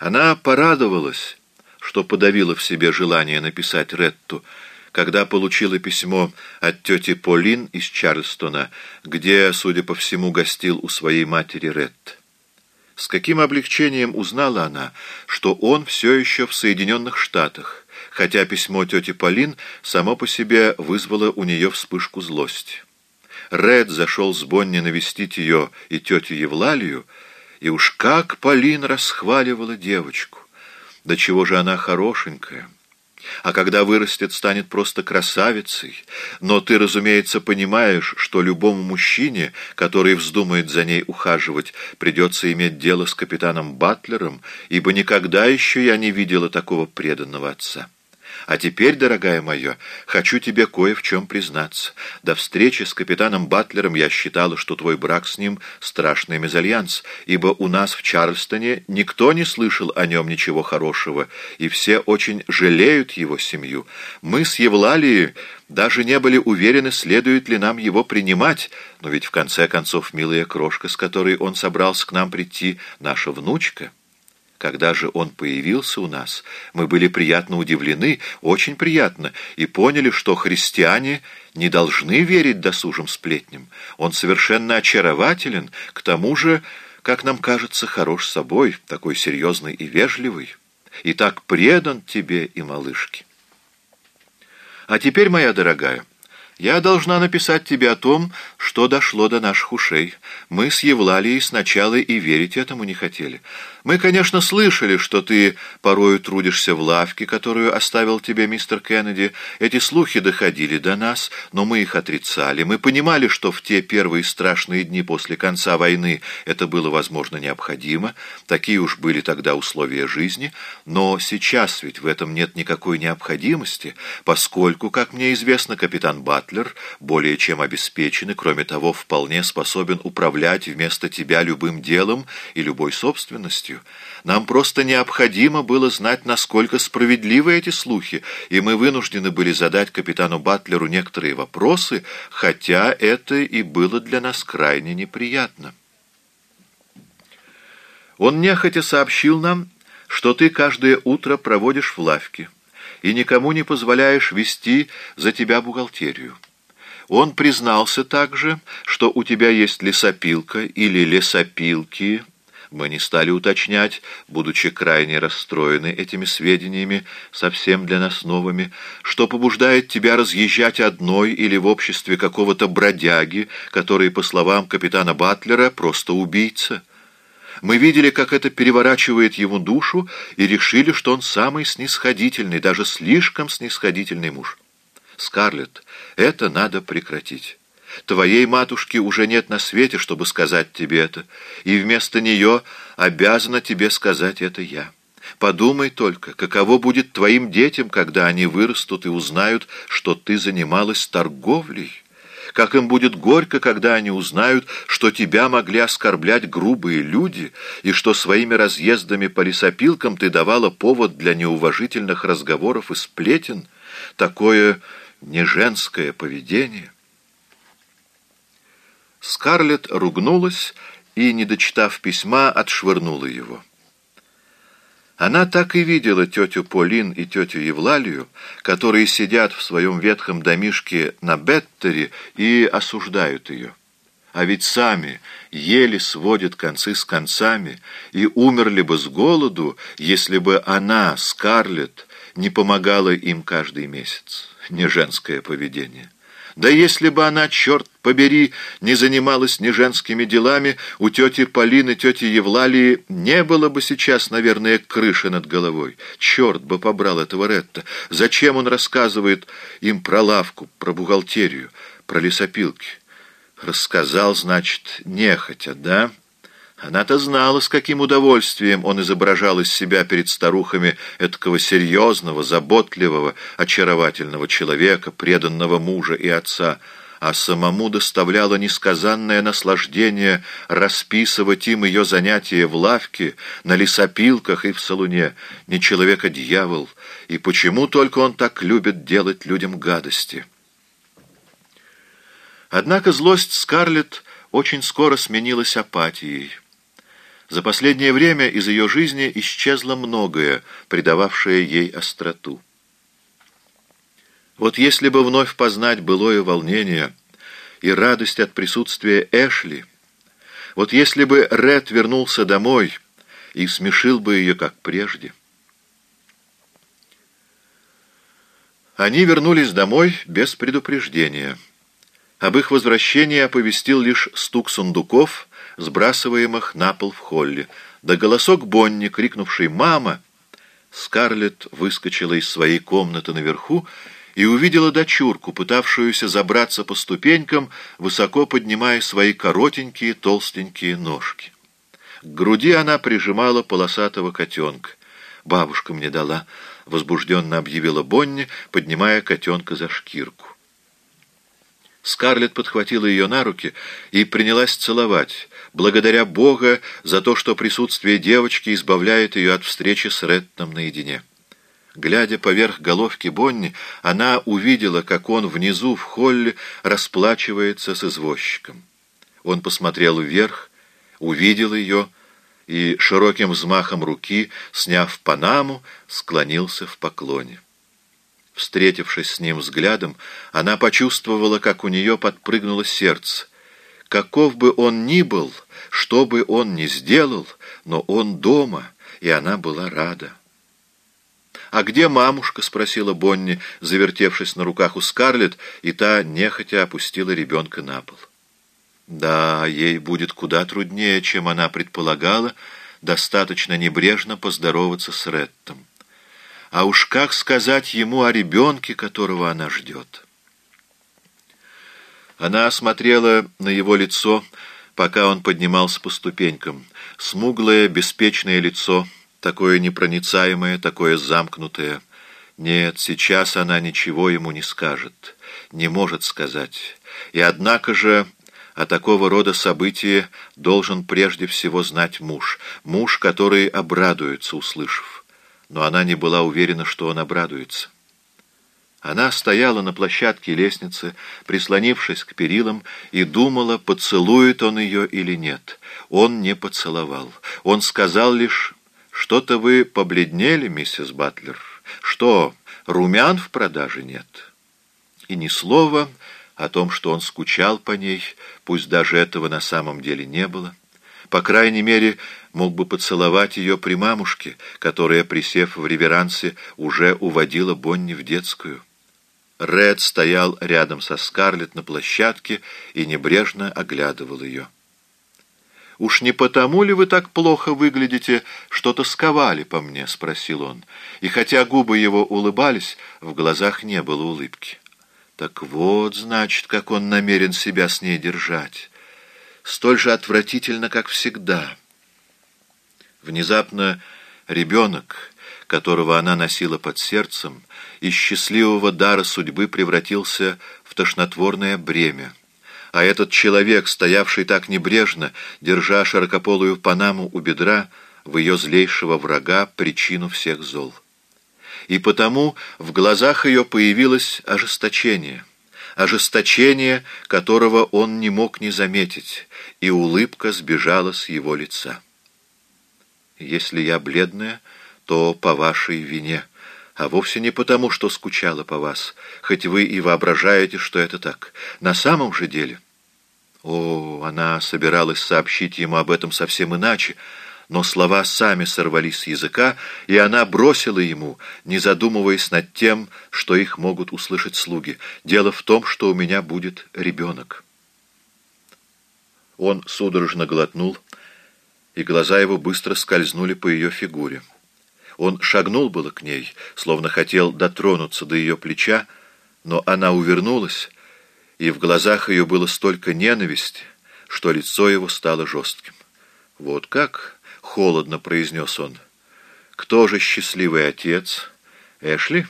Она порадовалась, что подавила в себе желание написать Ретту, когда получила письмо от тети Полин из Чарльстона, где, судя по всему, гостил у своей матери Ретт. С каким облегчением узнала она, что он все еще в Соединенных Штатах, хотя письмо тети Полин само по себе вызвало у нее вспышку злости. Ред зашел с Бонни навестить ее и тетю Евлалию, и уж как Полин расхваливала девочку. Да чего же она хорошенькая! А когда вырастет, станет просто красавицей. Но ты, разумеется, понимаешь, что любому мужчине, который вздумает за ней ухаживать, придется иметь дело с капитаном Батлером, ибо никогда еще я не видела такого преданного отца. А теперь, дорогая моя, хочу тебе кое в чем признаться. До встречи с капитаном Батлером я считала, что твой брак с ним — страшный мезальянс, ибо у нас в Чарльстоне никто не слышал о нем ничего хорошего, и все очень жалеют его семью. Мы с Евлалией даже не были уверены, следует ли нам его принимать, но ведь в конце концов милая крошка, с которой он собрался к нам прийти, наша внучка — когда же он появился у нас, мы были приятно удивлены, очень приятно, и поняли, что христиане не должны верить досужим сплетням. Он совершенно очарователен, к тому же, как нам кажется, хорош собой, такой серьезный и вежливый, и так предан тебе и малышке. А теперь, моя дорогая, я должна написать тебе о том, что дошло до наших ушей. Мы с Евлалией сначала и верить этому не хотели. Мы, конечно, слышали, что ты порою трудишься в лавке, которую оставил тебе мистер Кеннеди. Эти слухи доходили до нас, но мы их отрицали. Мы понимали, что в те первые страшные дни после конца войны это было, возможно, необходимо. Такие уж были тогда условия жизни. Но сейчас ведь в этом нет никакой необходимости, поскольку, как мне известно, капитан Батлер более чем обеспечен и, кроме того, вполне способен управлять вместо тебя любым делом и любой собственностью властью. Нам просто необходимо было знать, насколько справедливы эти слухи, и мы вынуждены были задать капитану Батлеру некоторые вопросы, хотя это и было для нас крайне неприятно. Он нехотя сообщил нам, что ты каждое утро проводишь в лавке и никому не позволяешь вести за тебя бухгалтерию. Он признался также, что у тебя есть лесопилка или лесопилки, мы не стали уточнять, будучи крайне расстроены этими сведениями, совсем для нас новыми, что побуждает тебя разъезжать одной или в обществе какого-то бродяги, который, по словам капитана Батлера, просто убийца. Мы видели, как это переворачивает ему душу, и решили, что он самый снисходительный, даже слишком снисходительный муж. Скарлетт, это надо прекратить. Твоей матушки уже нет на свете, чтобы сказать тебе это, и вместо нее обязана тебе сказать это я. Подумай только, каково будет твоим детям, когда они вырастут и узнают, что ты занималась торговлей. Как им будет горько, когда они узнают, что тебя могли оскорблять грубые люди, и что своими разъездами по лесопилкам ты давала повод для неуважительных разговоров и сплетен. Такое неженское поведение». Скарлетт ругнулась и, не дочитав письма, отшвырнула его. Она так и видела тетю Полин и тетю Евлалию, которые сидят в своем ветхом домишке на Беттере и осуждают ее. А ведь сами еле сводят концы с концами и умерли бы с голоду, если бы она, Скарлетт, не помогала им каждый месяц. Не женское поведение. Да если бы она, черт побери, не занималась ни женскими делами, у тети Полины, тети Евлалии не было бы сейчас, наверное, крыши над головой. Черт бы побрал этого Ретта. Зачем он рассказывает им про лавку, про бухгалтерию, про лесопилки? Рассказал, значит, нехотя, да?» Она-то знала, с каким удовольствием он изображал из себя перед старухами этого серьезного, заботливого, очаровательного человека, преданного мужа и отца, а самому доставляло несказанное наслаждение расписывать им ее занятия в лавке, на лесопилках и в салуне. Не человек-а-дьявол, и почему только он так любит делать людям гадости? Однако злость Скарлетт очень скоро сменилась апатией. За последнее время из ее жизни исчезло многое, придававшее ей остроту. Вот если бы вновь познать былое волнение и радость от присутствия Эшли, вот если бы Ред вернулся домой и смешил бы ее, как прежде. Они вернулись домой без предупреждения. Об их возвращении оповестил лишь стук сундуков — сбрасываемых на пол в холле, да голосок Бонни, крикнувший «Мама!». Скарлетт выскочила из своей комнаты наверху и увидела дочурку, пытавшуюся забраться по ступенькам, высоко поднимая свои коротенькие толстенькие ножки. К груди она прижимала полосатого котенка. «Бабушка мне дала», — возбужденно объявила Бонни, поднимая котенка за шкирку. Скарлетт подхватила ее на руки и принялась целовать, благодаря Бога за то, что присутствие девочки избавляет ее от встречи с Реттом наедине. Глядя поверх головки Бонни, она увидела, как он внизу в холле расплачивается с извозчиком. Он посмотрел вверх, увидел ее и широким взмахом руки, сняв панаму, склонился в поклоне. Встретившись с ним взглядом, она почувствовала, как у нее подпрыгнуло сердце. Каков бы он ни был, что бы он ни сделал, но он дома, и она была рада. «А где мамушка?» — спросила Бонни, завертевшись на руках у Скарлетт, и та нехотя опустила ребенка на пол. Да, ей будет куда труднее, чем она предполагала, достаточно небрежно поздороваться с Реттом. А уж как сказать ему о ребенке, которого она ждет?» Она осмотрела на его лицо, пока он поднимался по ступенькам. Смуглое, беспечное лицо, такое непроницаемое, такое замкнутое. Нет, сейчас она ничего ему не скажет, не может сказать. И однако же о такого рода событии должен прежде всего знать муж, муж, который обрадуется, услышав. Но она не была уверена, что он обрадуется. Она стояла на площадке лестницы, прислонившись к перилам, и думала, поцелует он ее или нет. Он не поцеловал. Он сказал лишь, «Что-то вы побледнели, миссис Батлер. Что, румян в продаже нет?» И ни слова о том, что он скучал по ней, пусть даже этого на самом деле не было. По крайней мере, мог бы поцеловать ее при мамушке, которая, присев в реверансе, уже уводила Бонни в детскую. Ред стоял рядом со Скарлетт на площадке и небрежно оглядывал ее. «Уж не потому ли вы так плохо выглядите, что тосковали по мне?» — спросил он. И хотя губы его улыбались, в глазах не было улыбки. «Так вот, значит, как он намерен себя с ней держать. Столь же отвратительно, как всегда». Внезапно ребенок, которого она носила под сердцем, из счастливого дара судьбы превратился в тошнотворное бремя. А этот человек, стоявший так небрежно, держа широкополую панаму у бедра, в ее злейшего врага причину всех зол. И потому в глазах ее появилось ожесточение, ожесточение, которого он не мог не заметить, и улыбка сбежала с его лица. «Если я бледная, то по вашей вине, а вовсе не потому, что скучала по вас, хоть вы и воображаете, что это так. На самом же деле... О, она собиралась сообщить ему об этом совсем иначе, но слова сами сорвались с языка, и она бросила ему, не задумываясь над тем, что их могут услышать слуги. «Дело в том, что у меня будет ребенок». Он судорожно глотнул, и глаза его быстро скользнули по ее фигуре. Он шагнул было к ней, словно хотел дотронуться до ее плеча, но она увернулась, и в глазах ее было столько ненависти, что лицо его стало жестким. «Вот как?» — холодно произнес он. «Кто же счастливый отец? Эшли?»